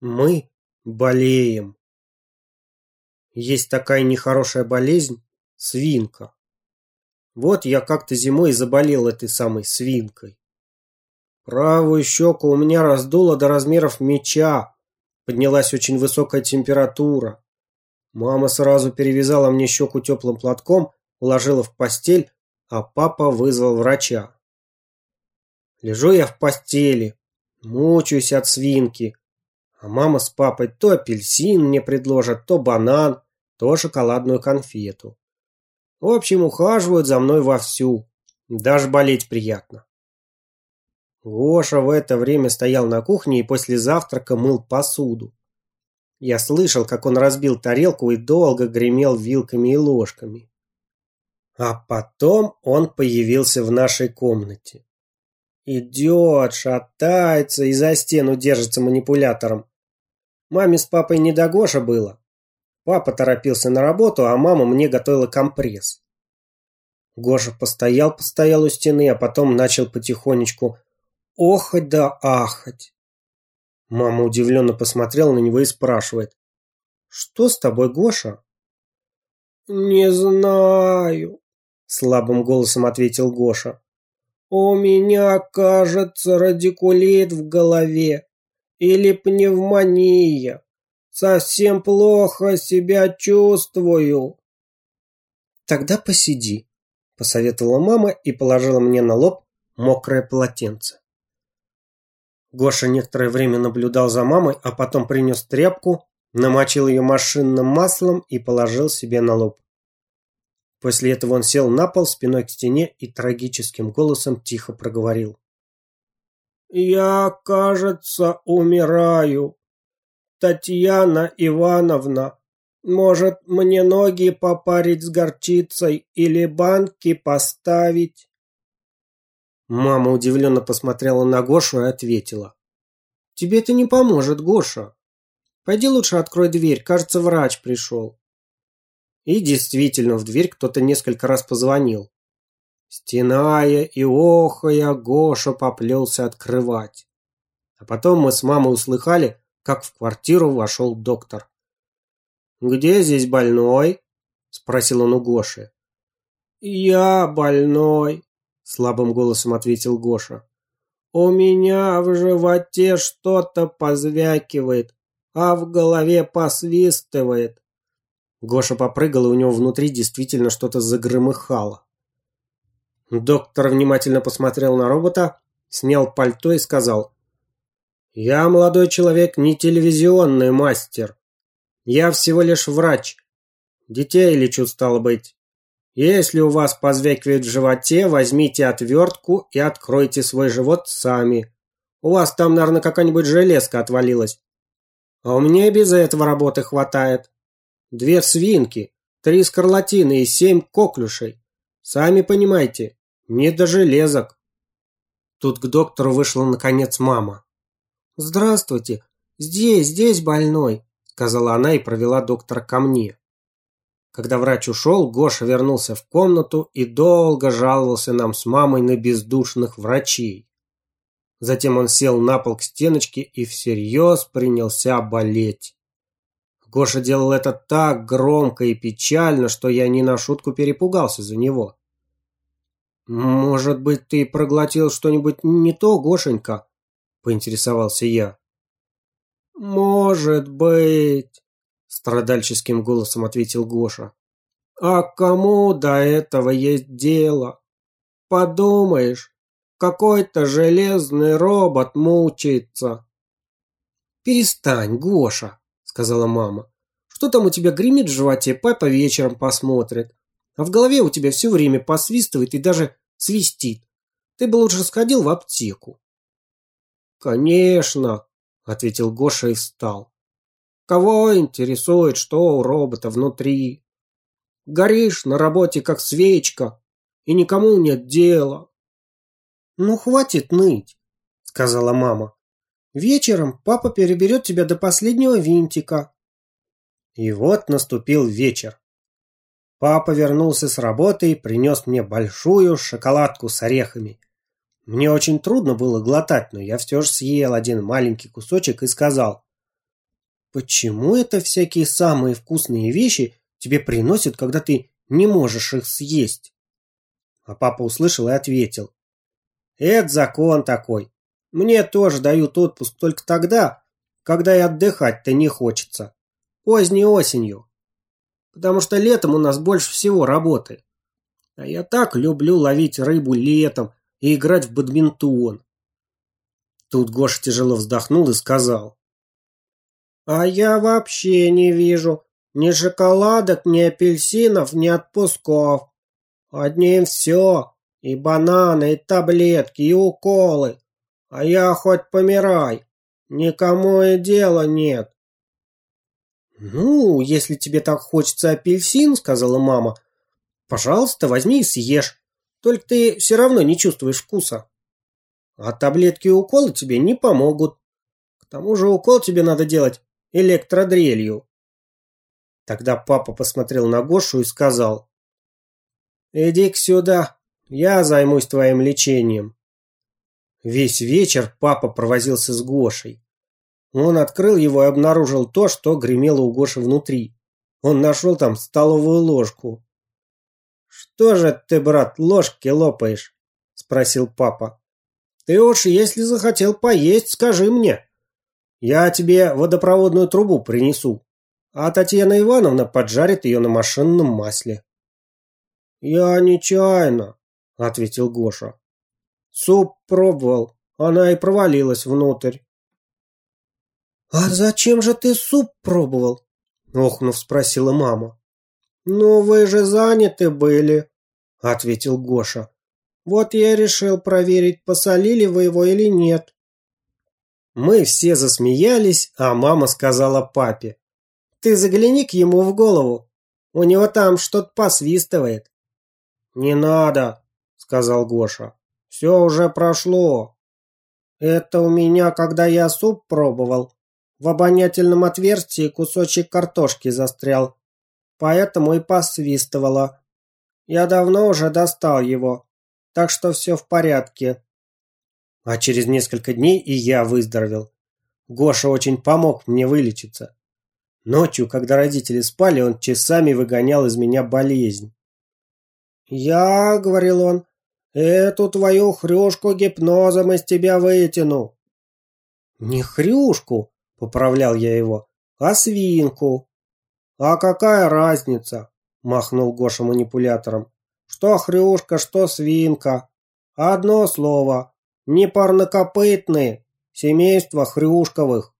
Мы болеем. Есть такая нехорошая болезнь – свинка. Вот я как-то зимой заболел этой самой свинкой. Правую щеку у меня раздуло до размеров меча. Поднялась очень высокая температура. Мама сразу перевязала мне щеку теплым платком, уложила в постель, а папа вызвал врача. Лежу я в постели, мучаюсь от свинки, а мама с папой то апельсин мне предложат, то банан, то шоколадную конфету. В общем, ухаживают за мной вовсю. Даже болеть приятно. Гоша в это время стоял на кухне и после завтрака мыл посуду. Я слышал, как он разбил тарелку и долго гремел вилками и ложками. А потом он появился в нашей комнате. Идет, шатается и за стену держится манипулятором. Маме с папой не до Гоша было. Папа торопился на работу, а мама мне готовила компресс. Гоша постоял-постоял у стены, а потом начал потихонечку охать да ахать. Мама удивленно посмотрела на него и спрашивает. «Что с тобой, Гоша?» «Не знаю», — слабым голосом ответил Гоша. «У меня, кажется, радикулит в голове. Или пневмония. Совсем плохо себя чувствую. Тогда посиди, посоветовала мама и положила мне на лоб мокрое полотенце. Гоша некоторое время наблюдал за мамой, а потом принес тряпку, намочил ее машинным маслом и положил себе на лоб. После этого он сел на пол спиной к стене и трагическим голосом тихо проговорил. «Я, кажется, умираю. Татьяна Ивановна, может, мне ноги попарить с горчицей или банки поставить?» Мама удивленно посмотрела на Гошу и ответила. «Тебе это не поможет, Гоша. Пойди лучше открой дверь, кажется, врач пришел». И действительно, в дверь кто-то несколько раз позвонил. Стеная и охая, Гоша поплелся открывать. А потом мы с мамой услыхали, как в квартиру вошел доктор. «Где здесь больной?» – спросил он у Гоши. «Я больной», – слабым голосом ответил Гоша. «У меня в животе что-то позвякивает, а в голове посвистывает». Гоша попрыгал, и у него внутри действительно что-то загромыхало. Доктор внимательно посмотрел на робота, снял пальто и сказал. «Я, молодой человек, не телевизионный мастер. Я всего лишь врач. Детей лечу, стало быть. Если у вас позвякивает в животе, возьмите отвертку и откройте свой живот сами. У вас там, наверное, какая-нибудь железка отвалилась. А у меня и без этого работы хватает. Две свинки, три скарлатины и семь коклюшей. Сами понимаете, не до железок. Тут к доктору вышла наконец мама. «Здравствуйте. Здесь, здесь больной», — сказала она и провела доктора ко мне. Когда врач ушел, Гоша вернулся в комнату и долго жаловался нам с мамой на бездушных врачей. Затем он сел на пол к стеночке и всерьез принялся болеть. Гоша делал это так громко и печально, что я не на шутку перепугался за него. «Может быть, ты проглотил что-нибудь не то, Гошенька?» – поинтересовался я. «Может быть», – страдальческим голосом ответил Гоша. «А кому до этого есть дело? Подумаешь, какой-то железный робот мучается». «Перестань, Гоша», – сказала мама. «Что там у тебя гремит в животе, папа вечером посмотрит а в голове у тебя все время посвистывает и даже свистит. Ты бы лучше сходил в аптеку. Конечно, ответил Гоша и встал. Кого интересует, что у робота внутри? Горишь на работе как свечка, и никому нет дела. Ну, хватит ныть, сказала мама. Вечером папа переберет тебя до последнего винтика. И вот наступил вечер. Папа вернулся с работы и принес мне большую шоколадку с орехами. Мне очень трудно было глотать, но я все же съел один маленький кусочек и сказал. почему это всякие самые вкусные вещи тебе приносят, когда ты не можешь их съесть? А папа услышал и ответил. Это закон такой. Мне тоже дают отпуск только тогда, когда и отдыхать-то не хочется. Поздней осенью. Потому что летом у нас больше всего работы. А я так люблю ловить рыбу летом и играть в бадминтон. Тут Гоша тяжело вздохнул и сказал. А я вообще не вижу ни шоколадок, ни апельсинов, ни отпусков. Одним все. И бананы, и таблетки, и уколы. А я хоть помирай. Никому и дела нет. «Ну, если тебе так хочется апельсин, — сказала мама, — пожалуйста, возьми и съешь. Только ты все равно не чувствуешь вкуса. А таблетки и уколы тебе не помогут. К тому же укол тебе надо делать электродрелью». Тогда папа посмотрел на Гошу и сказал, «Иди-ка сюда, я займусь твоим лечением». Весь вечер папа провозился с Гошей. Он открыл его и обнаружил то, что гремело у Гоши внутри. Он нашел там столовую ложку. «Что же ты, брат, ложки лопаешь?» – спросил папа. «Ты уж, если захотел поесть, скажи мне. Я тебе водопроводную трубу принесу, а Татьяна Ивановна поджарит ее на машинном масле». «Я нечаянно», – ответил Гоша. «Суп пробовал, она и провалилась внутрь». «А зачем же ты суп пробовал?» – охнув, спросила мама. «Ну, вы же заняты были», – ответил Гоша. «Вот я решил проверить, посолили вы его или нет». Мы все засмеялись, а мама сказала папе. «Ты загляни к ему в голову. У него там что-то посвистывает». «Не надо», – сказал Гоша. «Все уже прошло». «Это у меня, когда я суп пробовал», в обонятельном отверстии кусочек картошки застрял, поэтому и посвистывало. Я давно уже достал его, так что все в порядке. А через несколько дней и я выздоровел. Гоша очень помог мне вылечиться. Ночью, когда родители спали, он часами выгонял из меня болезнь. «Я, — говорил он, — эту твою хрюшку гипнозом из тебя вытяну». «Не хрюшку, Поправлял я его. А свинку? А какая разница? Махнул Гоша манипулятором. Что хрюшка, что свинка. Одно слово. Не парнокопытные. Семейство хрюшковых.